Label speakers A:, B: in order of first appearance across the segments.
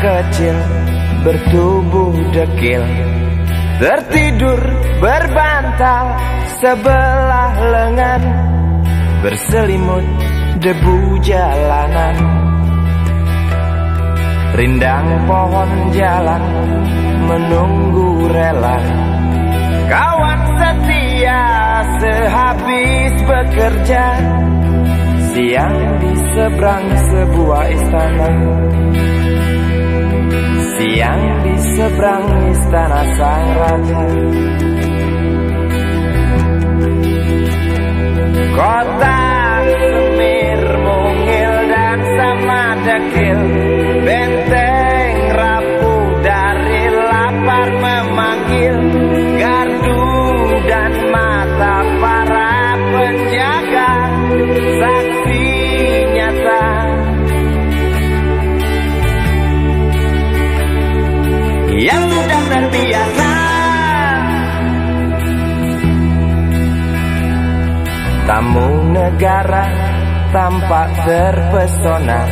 A: kecil bertubuh dekil Tertidur berbantal sebelah lengan Berselimut debu jalanan. Rindang pohon jalan menunggu rela. Kawan setia sehabis bekerja Siang di seberang sebuah istana Siang di seberang istana sang raja. Kota Tamu negara tampak terpesona.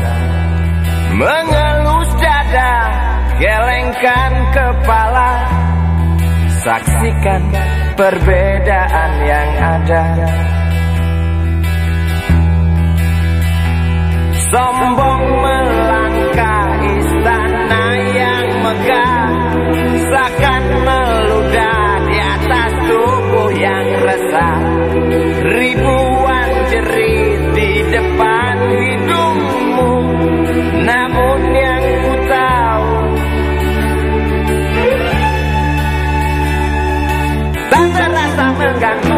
A: Mengelus dada, gelengkan kepala. Saksikan perbedaan yang ada. Sombong melangkah istana yang megah. Seakan meludah di atas tubuh yang resah. Ribuan Canto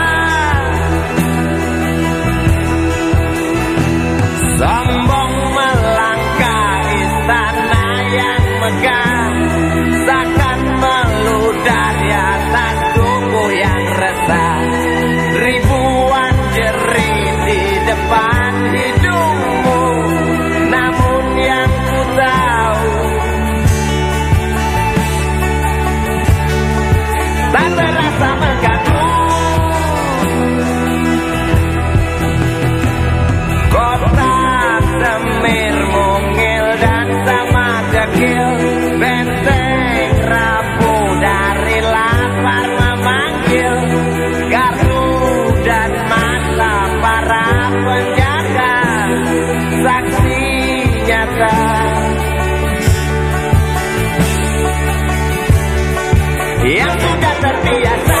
A: yang Yang sudah terbiasa Sombong